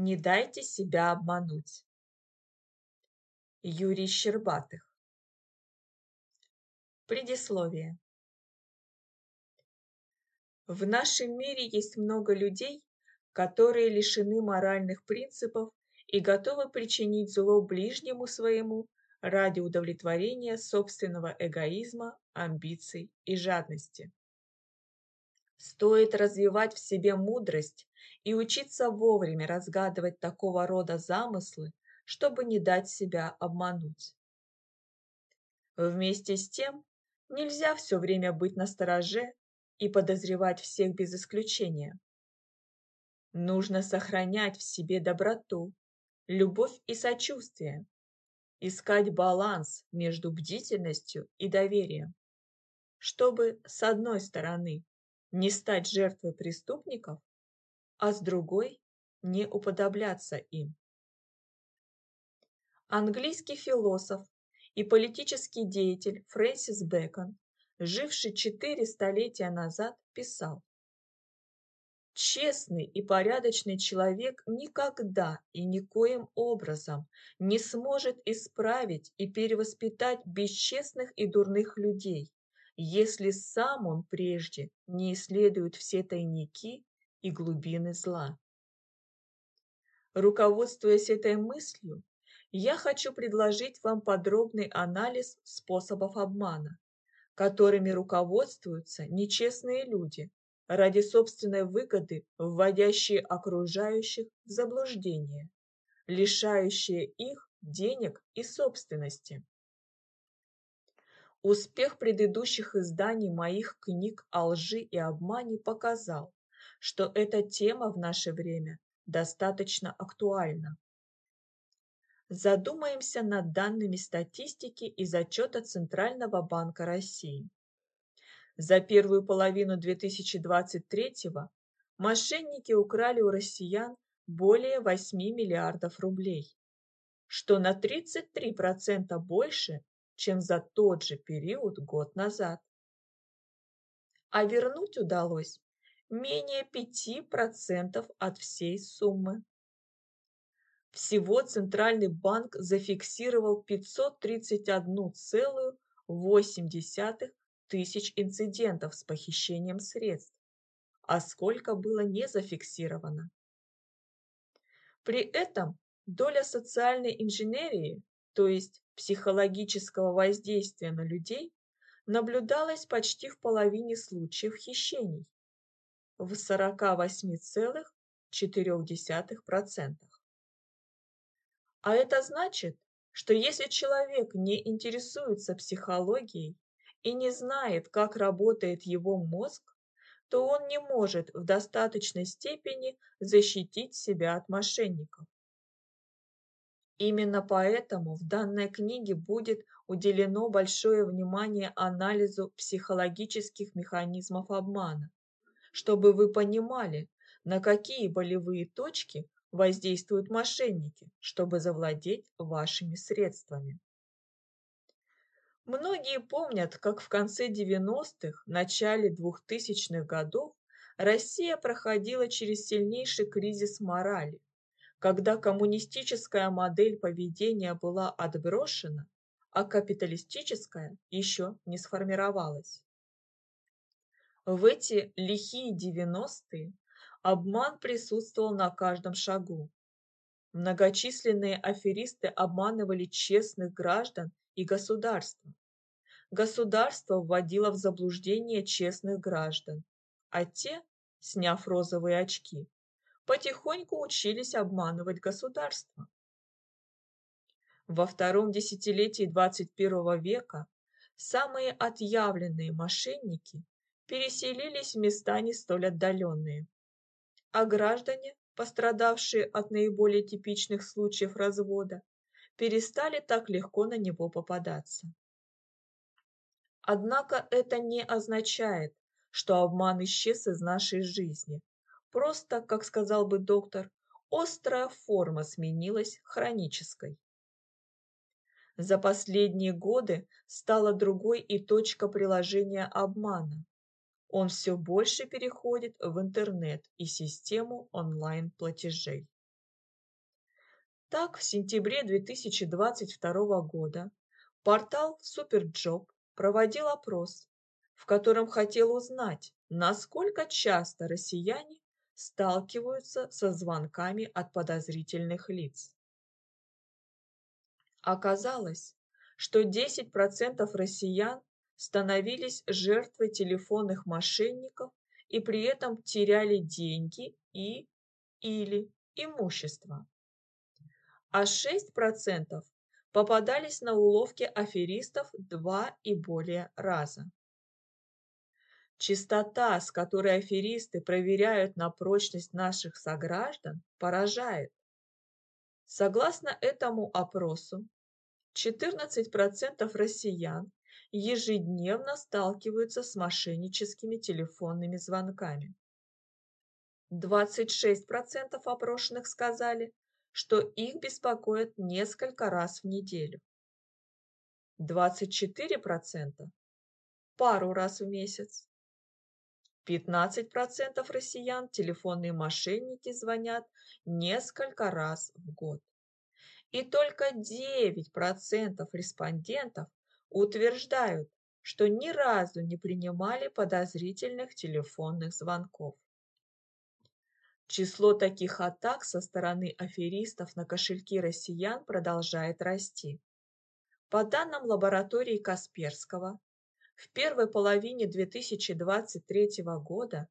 Не дайте себя обмануть. Юрий Щербатых Предисловие В нашем мире есть много людей, которые лишены моральных принципов и готовы причинить зло ближнему своему ради удовлетворения собственного эгоизма, амбиций и жадности. Стоит развивать в себе мудрость и учиться вовремя разгадывать такого рода замыслы, чтобы не дать себя обмануть. Вместе с тем, нельзя все время быть настороже и подозревать всех без исключения. Нужно сохранять в себе доброту, любовь и сочувствие, искать баланс между бдительностью и доверием, чтобы, с одной стороны, не стать жертвой преступников, а с другой – не уподобляться им. Английский философ и политический деятель Фрэнсис Бэкон, живший четыре столетия назад, писал Честный и порядочный человек никогда и никоим образом не сможет исправить и перевоспитать бесчестных и дурных людей, если сам он прежде не исследует все тайники и глубины зла. Руководствуясь этой мыслью, я хочу предложить вам подробный анализ способов обмана, которыми руководствуются нечестные люди, ради собственной выгоды вводящие окружающих в заблуждение, лишающие их денег и собственности. Успех предыдущих изданий моих книг о лжи и обмане показал, что эта тема в наше время достаточно актуальна. Задумаемся над данными статистики из отчета Центрального банка России. За первую половину 2023-го мошенники украли у россиян более 8 миллиардов рублей, что на 33% больше, чем за тот же период год назад. А вернуть удалось менее 5% от всей суммы. Всего Центральный банк зафиксировал 531,8 тысяч инцидентов с похищением средств, а сколько было не зафиксировано. При этом доля социальной инженерии, то есть психологического воздействия на людей, наблюдалась почти в половине случаев хищений в 48,4%. А это значит, что если человек не интересуется психологией и не знает, как работает его мозг, то он не может в достаточной степени защитить себя от мошенников. Именно поэтому в данной книге будет уделено большое внимание анализу психологических механизмов обмана, чтобы вы понимали, на какие болевые точки воздействуют мошенники, чтобы завладеть вашими средствами. Многие помнят, как в конце 90-х, начале 2000-х годов Россия проходила через сильнейший кризис морали, когда коммунистическая модель поведения была отброшена, а капиталистическая еще не сформировалась. В эти лихие 90-е обман присутствовал на каждом шагу. Многочисленные аферисты обманывали честных граждан и государство. Государство вводило в заблуждение честных граждан, а те, сняв розовые очки, потихоньку учились обманывать государство. Во втором десятилетии 21 века самые отъявленные мошенники переселились в места не столь отдаленные, а граждане, пострадавшие от наиболее типичных случаев развода, перестали так легко на него попадаться. Однако это не означает, что обман исчез из нашей жизни. Просто, как сказал бы доктор, острая форма сменилась хронической. За последние годы стала другой и точка приложения обмана. Он все больше переходит в интернет и систему онлайн-платежей. Так, в сентябре 2022 года портал Суперджоb проводил опрос, в котором хотел узнать, насколько часто россияне сталкиваются со звонками от подозрительных лиц. Оказалось, что 10% россиян становились жертвой телефонных мошенников и при этом теряли деньги и или имущество. А 6% попадались на уловки аферистов два и более раза. Чистота, с которой аферисты проверяют на прочность наших сограждан, поражает. Согласно этому опросу, 14% россиян ежедневно сталкиваются с мошенническими телефонными звонками. 26% опрошенных сказали, что их беспокоят несколько раз в неделю. 24% – пару раз в месяц. 15% россиян телефонные мошенники звонят несколько раз в год. И только 9% респондентов утверждают, что ни разу не принимали подозрительных телефонных звонков. Число таких атак со стороны аферистов на кошельки россиян продолжает расти. По данным лаборатории Касперского, в первой половине 2023 года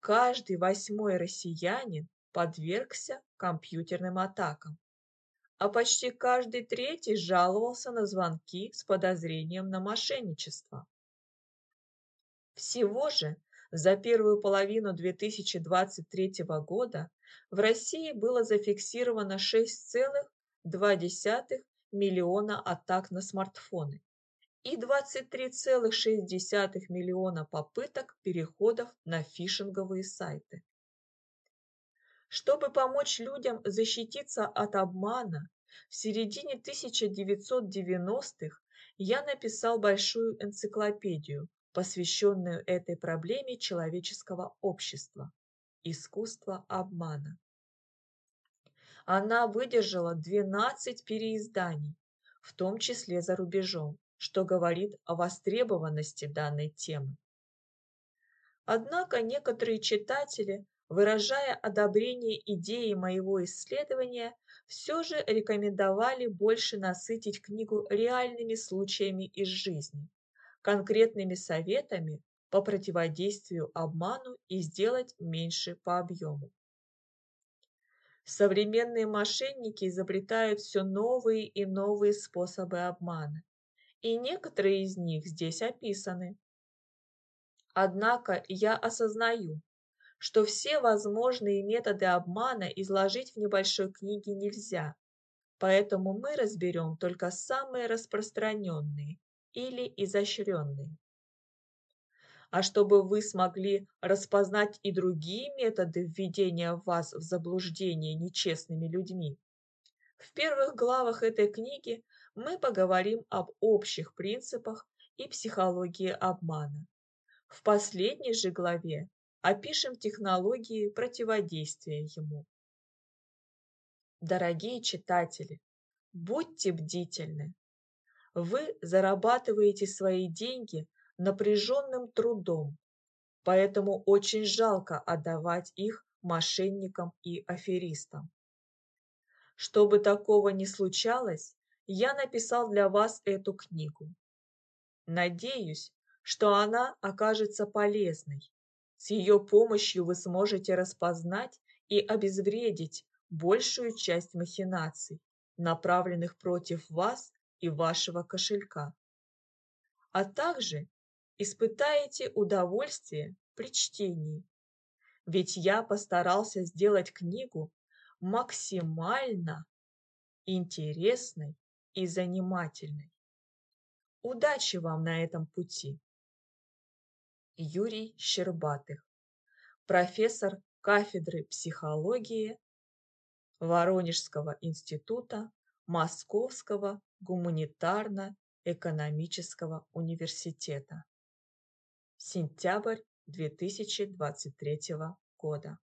каждый восьмой россиянин подвергся компьютерным атакам, а почти каждый третий жаловался на звонки с подозрением на мошенничество. Всего же за первую половину 2023 года в России было зафиксировано 6,2 миллиона атак на смартфоны, и 23,6 миллиона попыток переходов на фишинговые сайты. Чтобы помочь людям защититься от обмана, в середине 1990-х я написал большую энциклопедию, посвященную этой проблеме человеческого общества – искусство обмана. Она выдержала 12 переизданий, в том числе за рубежом что говорит о востребованности данной темы. Однако некоторые читатели, выражая одобрение идеи моего исследования, все же рекомендовали больше насытить книгу реальными случаями из жизни, конкретными советами по противодействию обману и сделать меньше по объему. Современные мошенники изобретают все новые и новые способы обмана и некоторые из них здесь описаны. Однако я осознаю, что все возможные методы обмана изложить в небольшой книге нельзя, поэтому мы разберем только самые распространенные или изощренные. А чтобы вы смогли распознать и другие методы введения вас в заблуждение нечестными людьми, в первых главах этой книги мы поговорим об общих принципах и психологии обмана. В последней же главе опишем технологии противодействия ему. Дорогие читатели, будьте бдительны. Вы зарабатываете свои деньги напряженным трудом, поэтому очень жалко отдавать их мошенникам и аферистам. Чтобы такого не случалось, я написал для вас эту книгу. Надеюсь, что она окажется полезной. С ее помощью вы сможете распознать и обезвредить большую часть махинаций, направленных против вас и вашего кошелька. А также испытаете удовольствие при чтении. Ведь я постарался сделать книгу максимально интересной и занимательной. Удачи вам на этом пути! Юрий Щербатых, профессор кафедры психологии Воронежского института Московского гуманитарно-экономического университета. Сентябрь 2023 года.